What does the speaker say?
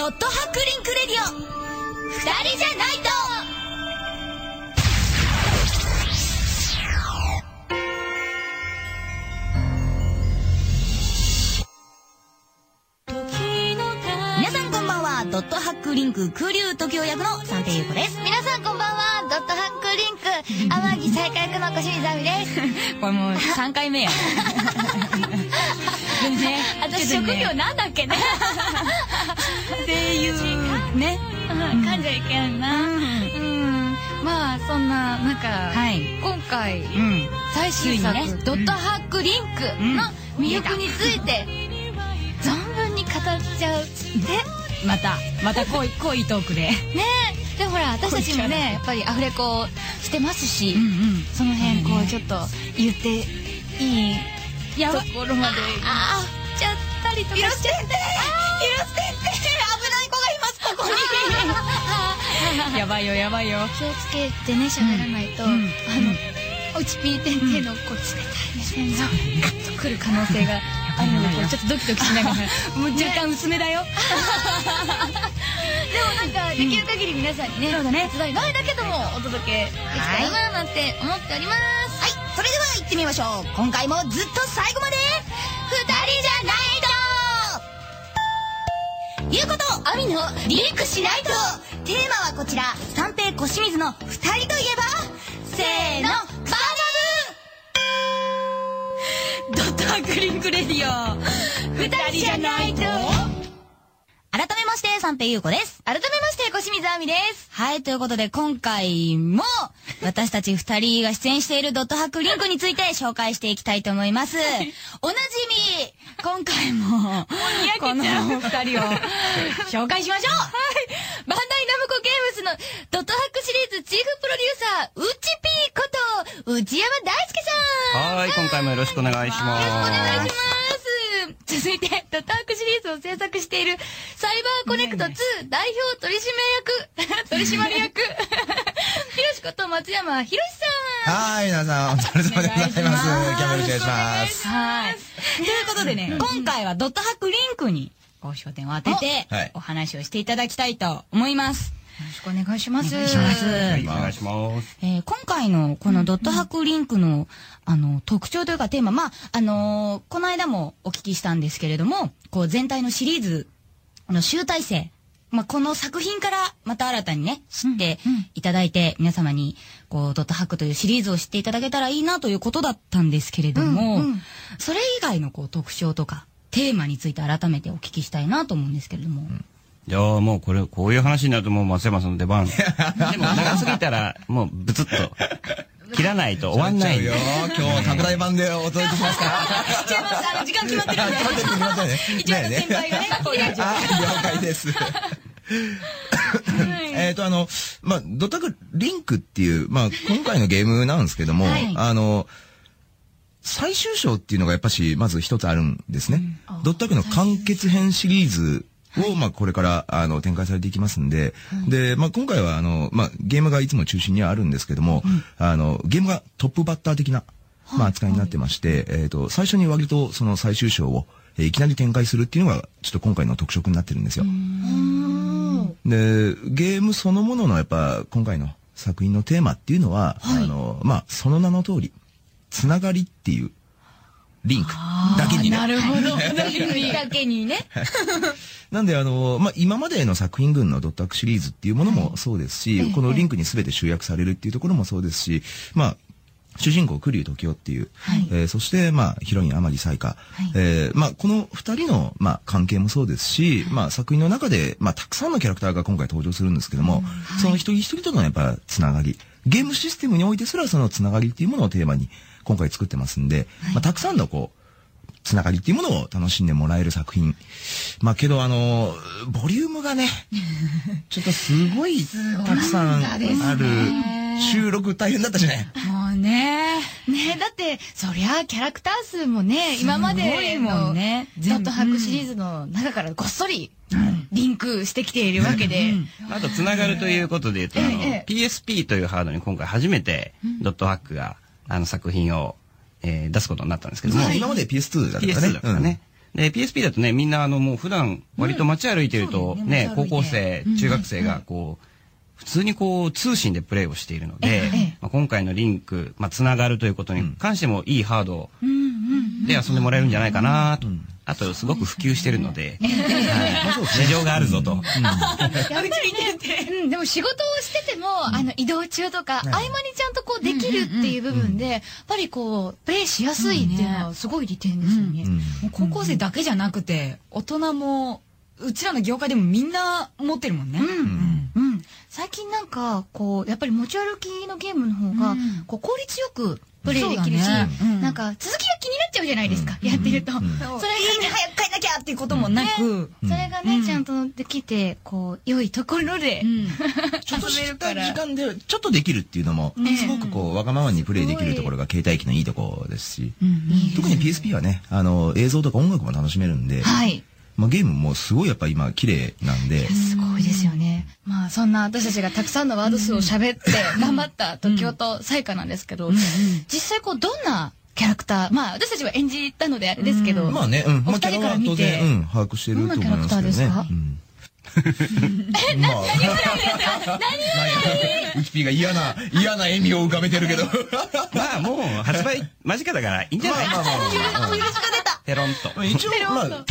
ドットハックリンクレディオ。二人じゃないと。皆さんこんばんは。ドットハックリンク九竜トキオ役の三瓶由布子です。皆さんこんばんは。ドットハックリンク天城彩花役の小清水亜美です。これもう3回目や。でもね私職業なんだっけね。声優ね。噛んじゃいけんな。うん。まあそんな中、はい。今回うん。最新作、ね。ドットハックリンクの魅力について存分に語っちゃう。でまたまた濃い濃いトークで。ね。えでもほら私たちもねやっぱりアフレコしてますし、んその辺こうちょっと言っていいやばところまで。ああちゃったりとかしちゃって許してって危ない子がいますここにやばいよやばいよ気をつけてね喋らないと、うんあのおちぴーてんてんのこう冷たい目線がガッとくる可能性があるのでちょっとドキドキしながらもう若干薄めだよでもなんかできる限り皆さんにね、そうだね。手伝いないだけどもお届けできたらななんて思っております。はい。それでは行ってみましょう。今回もずっと最後まで。二人じゃない言うこと。とアミのリンクしないと。テーマはこちら。三平小清水の二人といえば。せーのバーナムドットハックリンクレディオ。二人じゃないとまして三平優子です。改めまして小清水亜美です。はい、ということで今回も私たち二人が出演しているドットハックリンクについて紹介していきたいと思います。おなじみ今回もこのお二人を。紹介しましょう。バンダイナムコゲームズのドットハックシリーズチーフプロデューサー、うちぴーこと、内山大輔さん。はい、今回もよろしくお願いします。お願いします。続いて、ドットハックシリーズを制作している、サイバーコネクト2代表取締役、取締役、ひろしこと松山ひろしさん。はい、皆さん、お疲れ様でございます。キお願いしますャメルお願いします。はい。ということでね、今回はドットハックリンクにご焦点を当ててはいお話をしていただきたいと思います。よろしくお願いします。お願いしますはい、お願いします。えー今回のこのドットハックリンクの、あの特徴というかテーマ、まあ、あのーこの間もお聞きしたんですけれども、こう全体のシリーズの集大成、まあ、この作品からまた新たにね、知っていただいて、皆様に、こう、ドットハックというシリーズを知っていただけたらいいなということだったんですけれども、それ以外のこう特徴とか、テーマについて改めてお聞きしたいなと思うんですけれども。いやーもうこれ、こういう話になるともう松山さんの出番。でも長すぎたら、もうブツッと、切らないと終わんないよ。今日、拡大版でお届けしますから。時間決まってるんで。決まってる決まってるね一応先輩がね、こういうあ、了解です。えっと、あの、まあ、ドタクリンクっていう、まあ、今回のゲームなんですけども、はいあの、最終章っていうのがやっぱし、まず一つあるんですね。ドッタクの完結編シリーズを、まあ、これから、あの、展開されていきますんで、で、まあ、今回は、あの、まあ、ゲームがいつも中心にはあるんですけども、あの、ゲームがトップバッター的な、まあ、扱いになってまして、えっと、最初に割とその最終章を、えーいきなり展開するっていうのが、ちょっと今回の特色になってるんですよ。で、ゲームそのもののやっぱ今回の作品のテーマっていうのは、あの、まあ、その名の通り、つながりっていう、リンクだけにね。なるほど。だけにね。なんであの、まあ、今までの作品群のドットアックシリーズっていうものもそうですし、このリンクに全て集約されるっていうところもそうですし、まあ、主人公、栗生時夫っていう、えーそして、まあ、ヒロイン、天城彩花、えーまあ、この二人の、まあ、関係もそうですし、まあ、作品の中で、まあ、たくさんのキャラクターが今回登場するんですけども、その一人一人とのやっぱ、つながり、ゲームシステムにおいてすらそのつながりっていうものをテーマに、今回作ってますんで、まあ、たくさんのこう、つながりっていうものを楽しんでもらえる作品。まあけどあの、ボリュームがね、ちょっとすごいたくさんある。収録大変だったじゃない。もうね。ねだって、そりゃキャラクター数もね、今ますごいもでのんねドットハックシリーズの中からごっそりリンクしてきているわけで、あと、つながるということで言うと、PSP というハードに今回初めて、ドットハックが、あの作品を、えー出すことになったんですけども、今まで PS2 だったね。PS2 だからね。で、PSP だとね、みんなあのもう普段割と街歩いてるとそうね、ね高校生、中学生がこう、普通にこう通信でプレイをしているので、まあ、今回のリンク、まあ、つながるということに関してもいいハードで遊んでもらえるんじゃないかなと。あと、すごく普及してるので、はい。市場があるぞと。やっぱりね、うん、でも仕事をしてても、あの、移動中とか、合間にちゃんとこうできるっていう部分で、やっぱりこう、プレイしやすいっていうのはすごい利点ですよね。うんもう高校生だけじゃなくて、大人も、うちらの業界でもみんな持ってるもんね。うん。うん。最近なんか、こう、やっぱり持ち歩きのゲームの方が、うんこう、効率よくプレイできるし、ねうん。なんか、続きが気になっちゃうじゃないですか、やってると。それがね、早く帰んなきゃっていうこともなく、それがね、ちゃんとできて、こう、良いところで、ちょっとし遊べるからた時間でちょっとできるっていうのも、すごくこう、わがままにプレイできるところが携帯機のいいところですし、特に PSP はね、あの、映像とか音楽も楽しめるんで、はい。まあ、ゲームもすごいやっぱ今綺麗なんで、すごいですよね。まあ、そんな私たちがたくさんのワード数を喋って 頑張った時雄と彩花なんですけど、実際こう、どんなキャラクター、まあ、私たちは演じたのであれですけど、まあね、うん、まあ、お二キャラは人から見て当然、うん、把握してると思いますけどね。どんなキャラクターですか？うん。まあ、何ウキピーが嫌な、嫌な笑みを浮かべてるけど。まあもう発売間近だからいいんじゃない？まあまあまあまあ。ペロンと。一応、まあ、